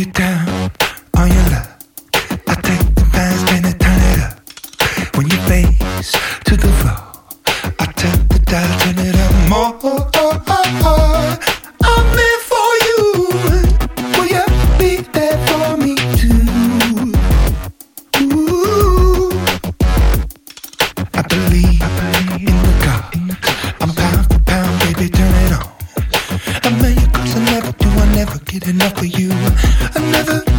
you down on your love. I take the past and I turn it up. When you face to the floor. enough for you. I never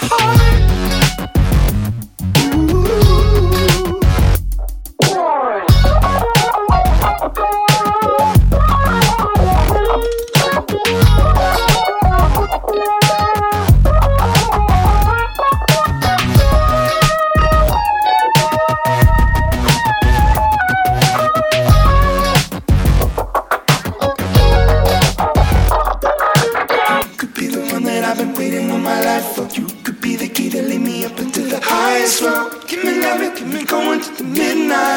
heart. my life for you could be the key to lead me up into the highest row. Give me love, give me going to the midnight.